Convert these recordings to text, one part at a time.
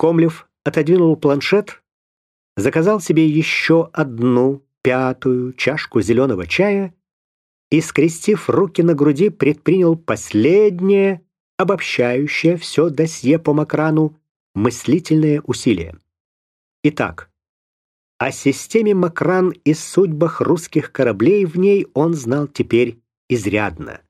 Комлев отодвинул планшет, заказал себе еще одну пятую чашку зеленого чая и, скрестив руки на груди, предпринял последнее, обобщающее все досье по Макрану, мыслительное усилие. Итак, о системе Макран и судьбах русских кораблей в ней он знал теперь изрядно.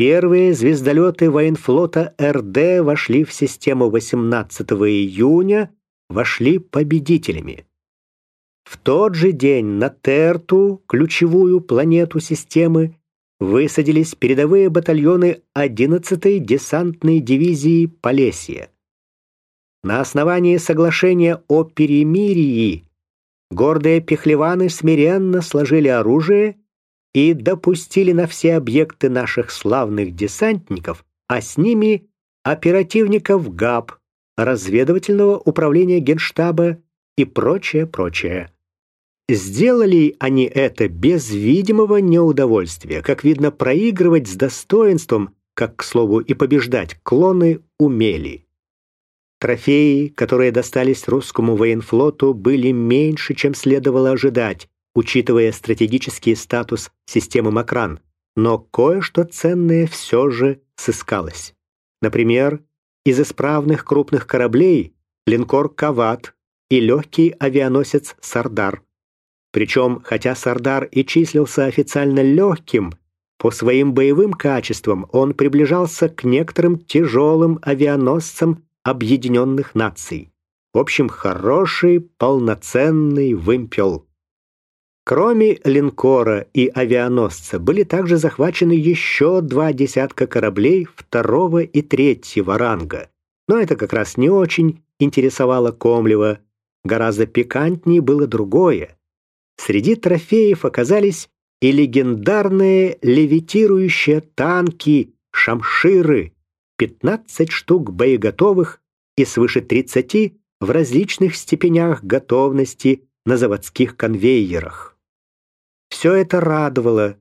Первые звездолеты военфлота РД вошли в систему 18 июня, вошли победителями. В тот же день на Терту, ключевую планету системы, высадились передовые батальоны 11-й десантной дивизии Полесье. На основании соглашения о перемирии гордые пехлеваны смиренно сложили оружие и допустили на все объекты наших славных десантников, а с ними оперативников ГАП, разведывательного управления Генштаба и прочее, прочее. Сделали они это без видимого неудовольствия. Как видно, проигрывать с достоинством, как, к слову, и побеждать, клоны умели. Трофеи, которые достались русскому военфлоту, были меньше, чем следовало ожидать, учитывая стратегический статус системы Макран, но кое-что ценное все же сыскалось. Например, из исправных крупных кораблей линкор «Кават» и легкий авианосец «Сардар». Причем, хотя «Сардар» и числился официально легким, по своим боевым качествам он приближался к некоторым тяжелым авианосцам Объединенных Наций. В общем, хороший, полноценный вымпел. Кроме линкора и авианосца были также захвачены еще два десятка кораблей второго и третьего ранга. Но это как раз не очень интересовало Комлева. Гораздо пикантнее было другое. Среди трофеев оказались и легендарные левитирующие танки, шамширы, 15 штук боеготовых и свыше 30 в различных степенях готовности на заводских конвейерах. Все это радовало,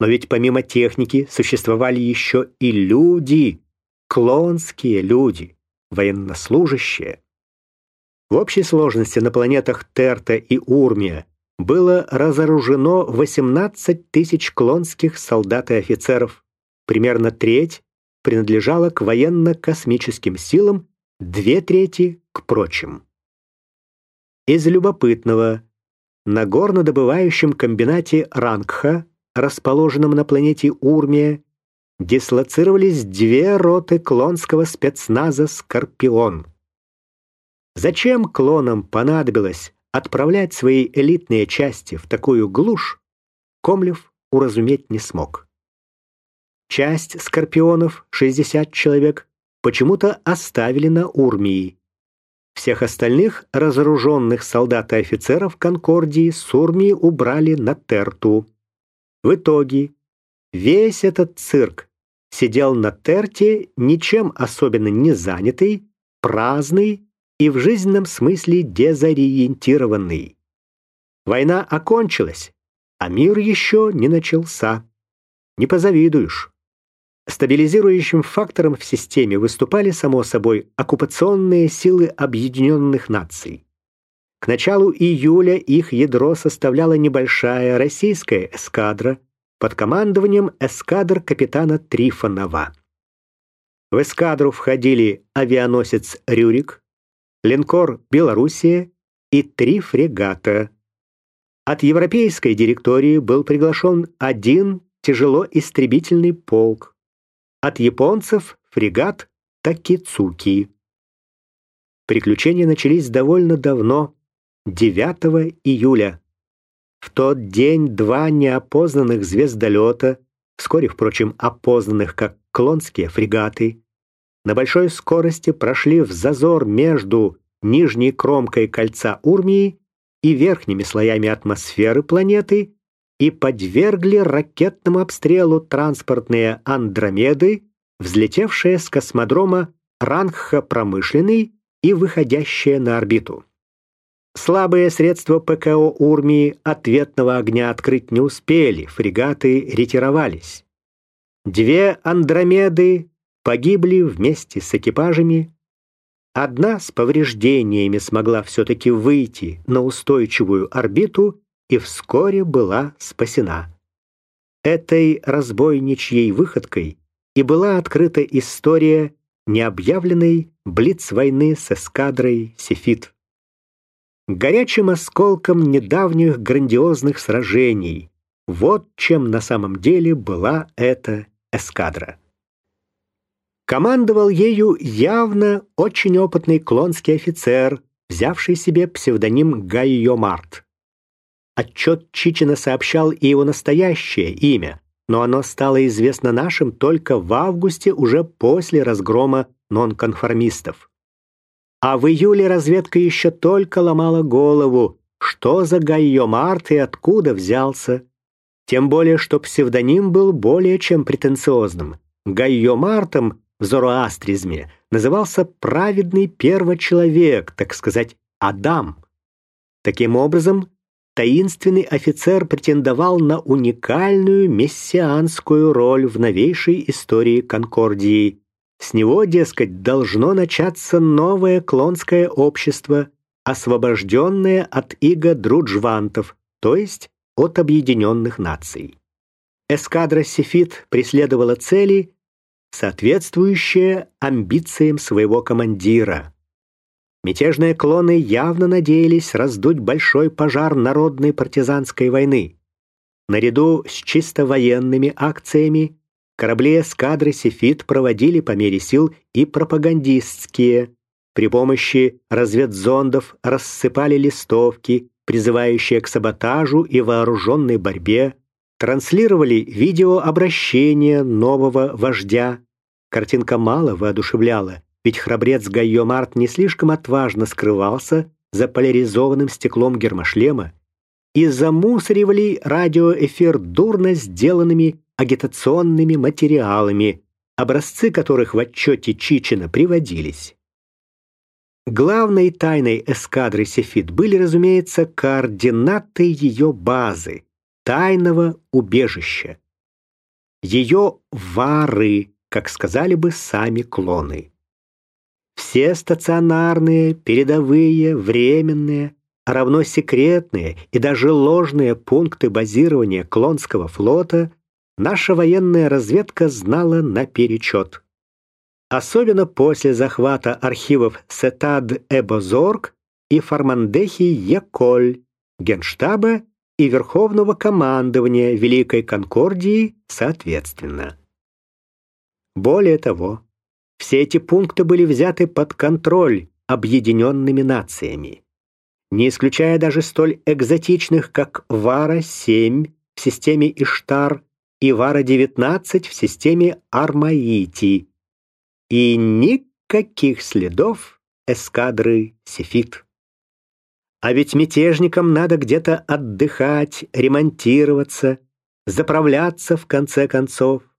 но ведь помимо техники существовали еще и люди, клонские люди, военнослужащие. В общей сложности на планетах Терта и Урмия было разоружено 18 тысяч клонских солдат и офицеров, примерно треть принадлежала к военно-космическим силам, две трети — к прочим. Из любопытного, на горнодобывающем комбинате Рангха, расположенном на планете Урмия, дислоцировались две роты клонского спецназа «Скорпион». Зачем клонам понадобилось отправлять свои элитные части в такую глушь, Комлев уразуметь не смог. Часть скорпионов, 60 человек, почему-то оставили на Урмии. Всех остальных разоруженных солдат и офицеров Конкордии с Урмии убрали на Терту. В итоге весь этот цирк сидел на Терте, ничем особенно не занятый, праздный и в жизненном смысле дезориентированный. Война окончилась, а мир еще не начался. Не позавидуешь. Стабилизирующим фактором в системе выступали, само собой, оккупационные силы Объединенных Наций. К началу июля их ядро составляла небольшая российская эскадра под командованием эскадр капитана Трифонова. В эскадру входили авианосец «Рюрик», линкор «Белоруссия» и три фрегата. От европейской директории был приглашен один тяжелоистребительный полк, от японцев фрегат Такицуки. Приключения начались довольно давно, 9 июля. В тот день два неопознанных звездолета, вскоре, впрочем, опознанных как клонские фрегаты, на большой скорости прошли в зазор между нижней кромкой кольца Урмии и верхними слоями атмосферы планеты и подвергли ракетному обстрелу транспортные «Андромеды», взлетевшие с космодрома Рангха-промышленный и выходящие на орбиту. Слабые средства ПКО Урмии ответного огня открыть не успели, фрегаты ретировались. Две «Андромеды» погибли вместе с экипажами, Одна с повреждениями смогла все-таки выйти на устойчивую орбиту и вскоре была спасена. Этой разбойничьей выходкой и была открыта история необъявленной блиц-войны с эскадрой «Сефит». Горячим осколком недавних грандиозных сражений. Вот чем на самом деле была эта эскадра. Командовал ею явно очень опытный клонский офицер, взявший себе псевдоним Гайо Март. Отчет Чичина сообщал и его настоящее имя, но оно стало известно нашим только в августе, уже после разгрома нонконформистов. А в июле разведка еще только ломала голову, что за Гайо Март и откуда взялся. Тем более, что псевдоним был более чем претенциозным. Гайо Мартом в зороастризме назывался праведный первочеловек, так сказать, Адам. Таким образом, таинственный офицер претендовал на уникальную мессианскую роль в новейшей истории Конкордии. С него, дескать, должно начаться новое клонское общество, освобожденное от иго друджвантов, то есть от объединенных наций. Эскадра Сефит преследовала цели, соответствующее амбициям своего командира. Мятежные клоны явно надеялись раздуть большой пожар народной партизанской войны. Наряду с чисто военными акциями корабли эскадры «Сефит» проводили по мере сил и пропагандистские. При помощи разведзондов рассыпали листовки, призывающие к саботажу и вооруженной борьбе, транслировали видеообращение нового вождя. Картинка мало воодушевляла, ведь храбрец Гайо Март не слишком отважно скрывался за поляризованным стеклом гермошлема и замусоривали радиоэфир дурно сделанными агитационными материалами, образцы которых в отчете Чичина приводились. Главной тайной эскадры Сефит были, разумеется, координаты ее базы, тайного убежища. Ее вары, как сказали бы сами клоны. Все стационарные, передовые, временные, а равно секретные и даже ложные пункты базирования клонского флота наша военная разведка знала наперечет. Особенно после захвата архивов Сетад-Эбозорг и Фармандехи-Еколь, Генштаба и Верховного командования Великой Конкордии соответственно. Более того, все эти пункты были взяты под контроль объединенными нациями, не исключая даже столь экзотичных, как Вара-7 в системе Иштар и Вара-19 в системе Армаити, и никаких следов эскадры Сефит. А ведь мятежникам надо где-то отдыхать, ремонтироваться, заправляться в конце концов.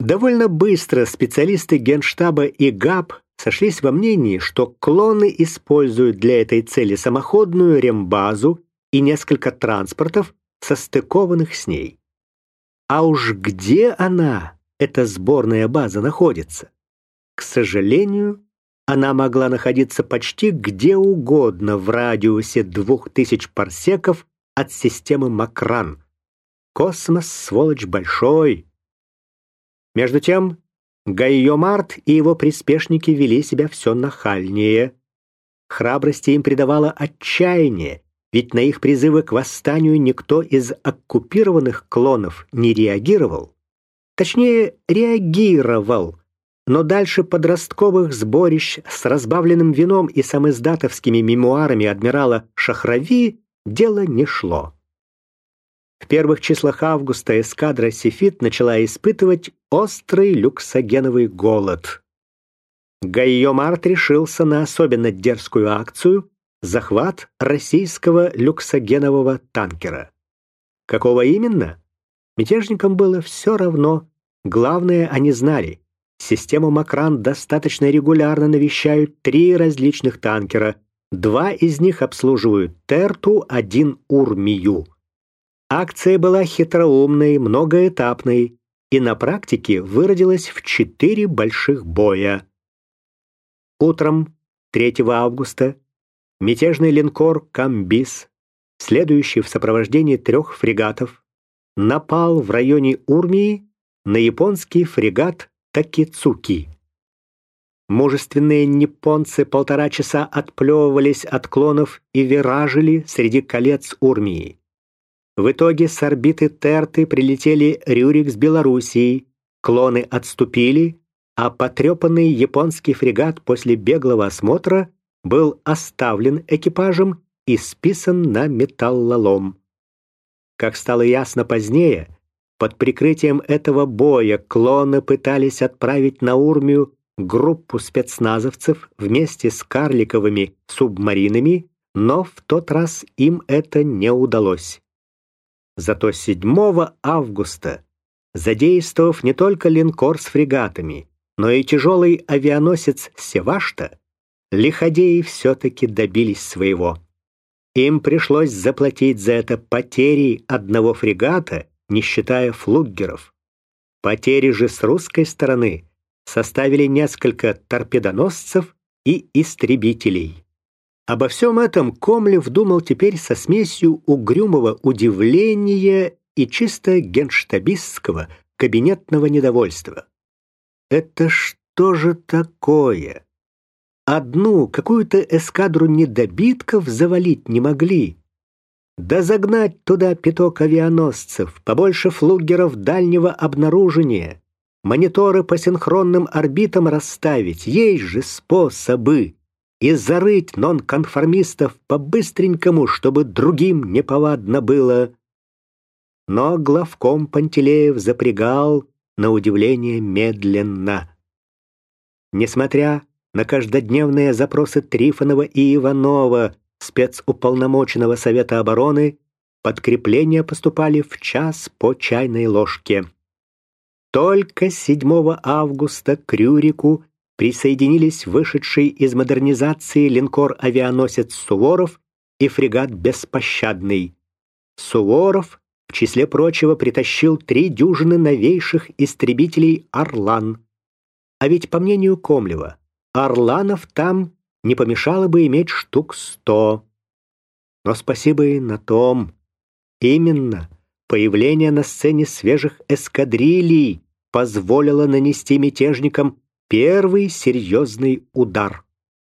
Довольно быстро специалисты Генштаба и ГАП сошлись во мнении, что клоны используют для этой цели самоходную рембазу и несколько транспортов, состыкованных с ней. А уж где она, эта сборная база, находится? К сожалению, она могла находиться почти где угодно в радиусе 2000 парсеков от системы Макран. Космос, сволочь, большой. Между тем, Гайо Март и его приспешники вели себя все нахальнее. Храбрости им придавало отчаяние, ведь на их призывы к восстанию никто из оккупированных клонов не реагировал. Точнее, реагировал, но дальше подростковых сборищ с разбавленным вином и самиздатовскими мемуарами адмирала Шахрави дело не шло. В первых числах августа эскадра Сефит начала испытывать острый люксогеновый голод. Гайо Март решился на особенно дерзкую акцию захват российского люксогенового танкера. Какого именно? Мятежникам было все равно. Главное, они знали. Систему Макран достаточно регулярно навещают три различных танкера. Два из них обслуживают Терту, один Урмию. Акция была хитроумной, многоэтапной и на практике выродилась в четыре больших боя. Утром 3 августа мятежный линкор «Камбис», следующий в сопровождении трех фрегатов, напал в районе Урмии на японский фрегат «Такицуки». Мужественные японцы полтора часа отплевывались от клонов и виражили среди колец Урмии. В итоге с орбиты Терты прилетели Рюрик с Белоруссии, клоны отступили, а потрепанный японский фрегат после беглого осмотра был оставлен экипажем и списан на металлолом. Как стало ясно позднее, под прикрытием этого боя клоны пытались отправить на Урмию группу спецназовцев вместе с карликовыми субмаринами, но в тот раз им это не удалось. Зато 7 августа, задействовав не только линкор с фрегатами, но и тяжелый авианосец «Севашта», лиходеи все-таки добились своего. Им пришлось заплатить за это потери одного фрегата, не считая флуггеров. Потери же с русской стороны составили несколько торпедоносцев и истребителей. Обо всем этом Комлев думал теперь со смесью угрюмого удивления и чисто генштабистского кабинетного недовольства. Это что же такое? Одну какую-то эскадру недобитков завалить не могли. Да загнать туда пяток авианосцев, побольше флугеров дальнего обнаружения, мониторы по синхронным орбитам расставить, есть же способы. И зарыть нонконформистов по-быстренькому, чтобы другим неповадно было. Но главком Пантелеев запрягал, на удивление, медленно. Несмотря на каждодневные запросы Трифонова и Иванова, спецуполномоченного Совета обороны, подкрепления поступали в час по чайной ложке. Только 7 августа к Рюрику присоединились вышедший из модернизации линкор-авианосец «Суворов» и фрегат «Беспощадный». Суворов, в числе прочего, притащил три дюжины новейших истребителей «Орлан». А ведь, по мнению Комлева, «Орланов» там не помешало бы иметь штук сто. Но спасибо и на том. Именно – Появление на сцене свежих эскадрилий позволило нанести мятежникам первый серьезный удар.